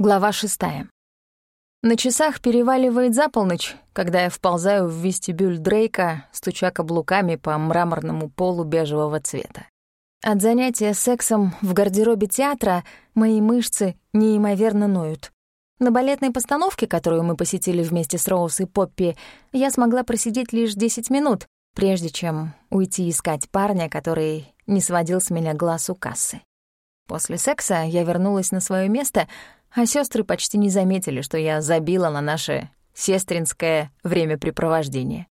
Глава шестая. На часах переваливает за полночь, когда я вползаю в вестибюль Дрейка, стуча каблуками по мраморному полу бежевого цвета. От занятия сексом в гардеробе театра мои мышцы неимоверно ноют. На балетной постановке, которую мы посетили вместе с Роуз и Поппи, я смогла просидеть лишь 10 минут, прежде чем уйти искать парня, который не сводил с меня глаз у кассы. После секса я вернулась на свое место — а сестры почти не заметили, что я забила на наше сестринское времяпрепровождение.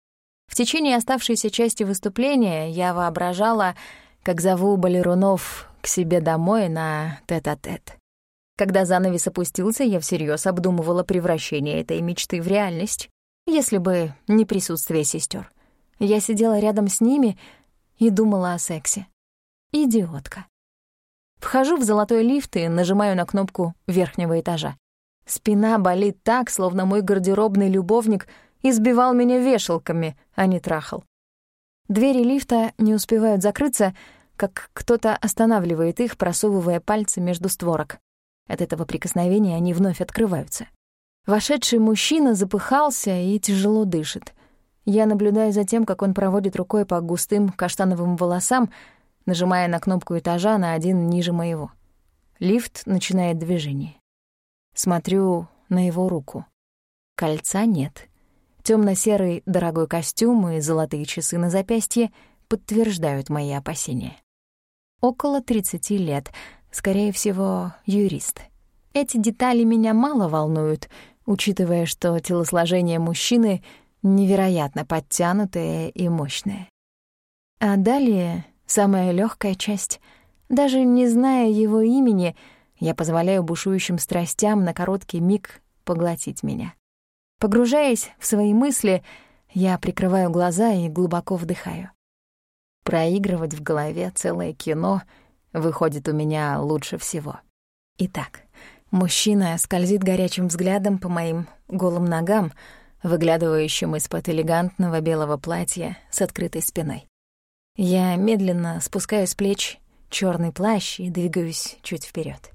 В течение оставшейся части выступления я воображала, как зову балерунов к себе домой на тет-а-тет. -тет. Когда занавес опустился, я всерьез обдумывала превращение этой мечты в реальность, если бы не присутствие сестер. Я сидела рядом с ними и думала о сексе. Идиотка. Вхожу в золотой лифт и нажимаю на кнопку верхнего этажа. Спина болит так, словно мой гардеробный любовник избивал меня вешалками, а не трахал. Двери лифта не успевают закрыться, как кто-то останавливает их, просовывая пальцы между створок. От этого прикосновения они вновь открываются. Вошедший мужчина запыхался и тяжело дышит. Я наблюдаю за тем, как он проводит рукой по густым каштановым волосам, нажимая на кнопку этажа на один ниже моего. Лифт начинает движение. Смотрю на его руку. Кольца нет. Тёмно-серый дорогой костюм и золотые часы на запястье подтверждают мои опасения. Около 30 лет, скорее всего, юрист. Эти детали меня мало волнуют, учитывая, что телосложение мужчины невероятно подтянутое и мощное. А далее Самая легкая часть. Даже не зная его имени, я позволяю бушующим страстям на короткий миг поглотить меня. Погружаясь в свои мысли, я прикрываю глаза и глубоко вдыхаю. Проигрывать в голове целое кино выходит у меня лучше всего. Итак, мужчина скользит горячим взглядом по моим голым ногам, выглядывающим из-под элегантного белого платья с открытой спиной. Я медленно спускаю с плеч черный плащ и двигаюсь чуть вперед.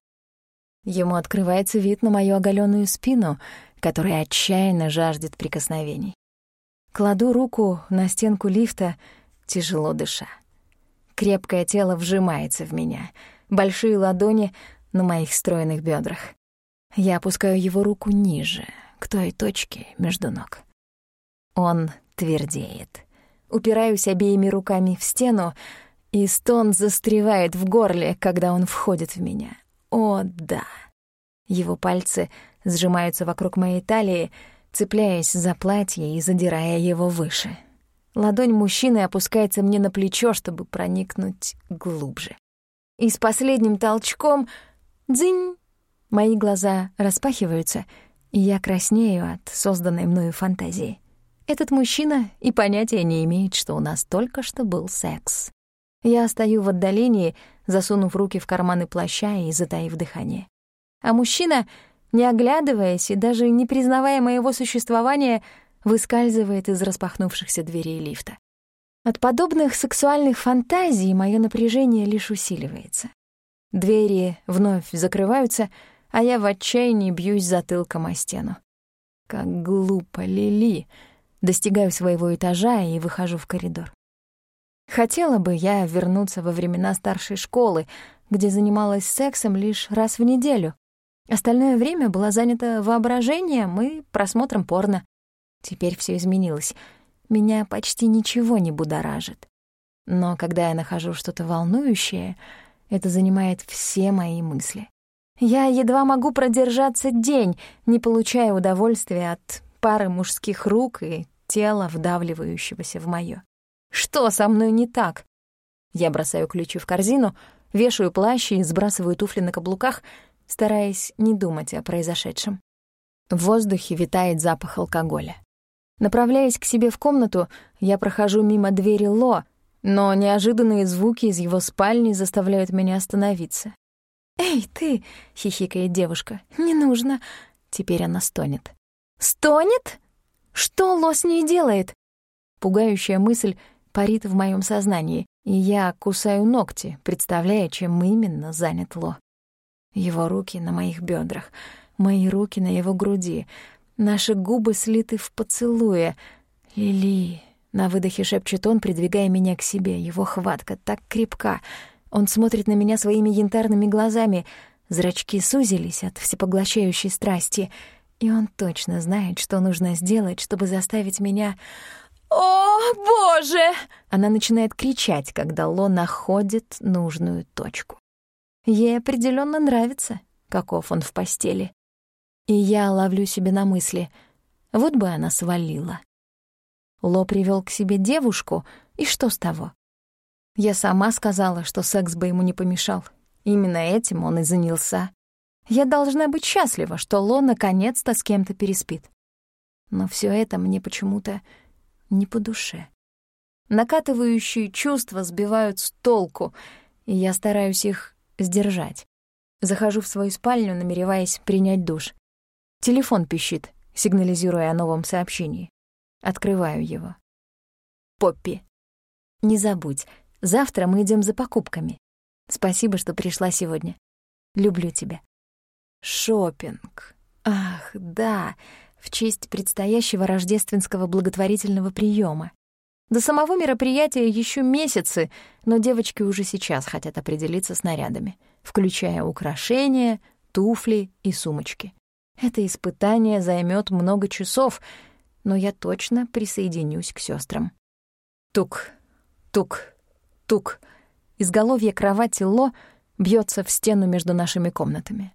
Ему открывается вид на мою оголенную спину, которая отчаянно жаждет прикосновений. Кладу руку на стенку лифта, тяжело дыша. Крепкое тело вжимается в меня, большие ладони на моих стройных бедрах. Я опускаю его руку ниже, к той точке между ног. Он твердеет упираюсь обеими руками в стену, и стон застревает в горле, когда он входит в меня. О, да. Его пальцы сжимаются вокруг моей талии, цепляясь за платье и задирая его выше. Ладонь мужчины опускается мне на плечо, чтобы проникнуть глубже. И с последним толчком «дзынь!» Мои глаза распахиваются, и я краснею от созданной мною фантазии. Этот мужчина и понятия не имеет, что у нас только что был секс. Я стою в отдалении, засунув руки в карманы плаща и затаив дыхание. А мужчина, не оглядываясь и даже не признавая моего существования, выскальзывает из распахнувшихся дверей лифта. От подобных сексуальных фантазий мое напряжение лишь усиливается. Двери вновь закрываются, а я в отчаянии бьюсь затылком о стену. Как глупо, Лили! Достигаю своего этажа и выхожу в коридор. Хотела бы я вернуться во времена старшей школы, где занималась сексом лишь раз в неделю. Остальное время была занята воображением и просмотром порно. Теперь все изменилось. Меня почти ничего не будоражит. Но когда я нахожу что-то волнующее, это занимает все мои мысли. Я едва могу продержаться день, не получая удовольствия от пары мужских рук и тела, вдавливающегося в моё. Что со мной не так? Я бросаю ключи в корзину, вешаю плащ и сбрасываю туфли на каблуках, стараясь не думать о произошедшем. В воздухе витает запах алкоголя. Направляясь к себе в комнату, я прохожу мимо двери Ло, но неожиданные звуки из его спальни заставляют меня остановиться. «Эй, ты!» — хихикает девушка. «Не нужно!» Теперь она стонет. «Стонет?» Что Ло с ней делает? Пугающая мысль парит в моем сознании, и я кусаю ногти, представляя, чем именно занят Ло. Его руки на моих бедрах, Мои руки на его груди. Наши губы слиты в поцелуе. «Лили...» — на выдохе шепчет он, придвигая меня к себе. Его хватка так крепка. Он смотрит на меня своими янтарными глазами. Зрачки сузились от всепоглощающей страсти. И он точно знает, что нужно сделать, чтобы заставить меня... «О, боже!» Она начинает кричать, когда Ло находит нужную точку. Ей определенно нравится, каков он в постели. И я ловлю себе на мысли, вот бы она свалила. Ло привел к себе девушку, и что с того? Я сама сказала, что секс бы ему не помешал. Именно этим он и занялся. Я должна быть счастлива, что Ло наконец-то с кем-то переспит. Но все это мне почему-то не по душе. Накатывающие чувства сбивают с толку, и я стараюсь их сдержать. Захожу в свою спальню, намереваясь принять душ. Телефон пищит, сигнализируя о новом сообщении. Открываю его. Поппи. Не забудь, завтра мы идем за покупками. Спасибо, что пришла сегодня. Люблю тебя. Шопинг. Ах, да, в честь предстоящего рождественского благотворительного приема. До самого мероприятия еще месяцы, но девочки уже сейчас хотят определиться с нарядами, включая украшения, туфли и сумочки. Это испытание займет много часов, но я точно присоединюсь к сестрам. Тук, тук, тук. Изголовье кровати Ло бьется в стену между нашими комнатами.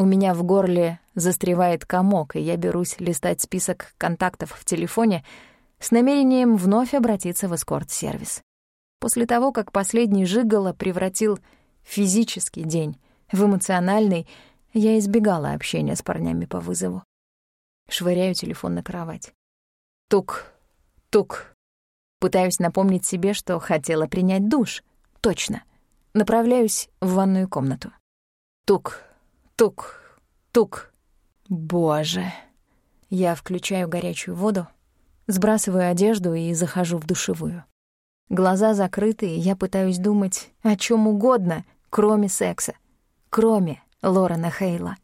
У меня в горле застревает комок, и я берусь листать список контактов в телефоне с намерением вновь обратиться в эскорт-сервис. После того, как последний жигало превратил физический день в эмоциональный, я избегала общения с парнями по вызову. Швыряю телефон на кровать. Тук, тук. Пытаюсь напомнить себе, что хотела принять душ. Точно. Направляюсь в ванную комнату. Тук, тук, тук. Боже. Я включаю горячую воду, сбрасываю одежду и захожу в душевую. Глаза закрыты, и я пытаюсь думать о чем угодно, кроме секса, кроме Лорена Хейла.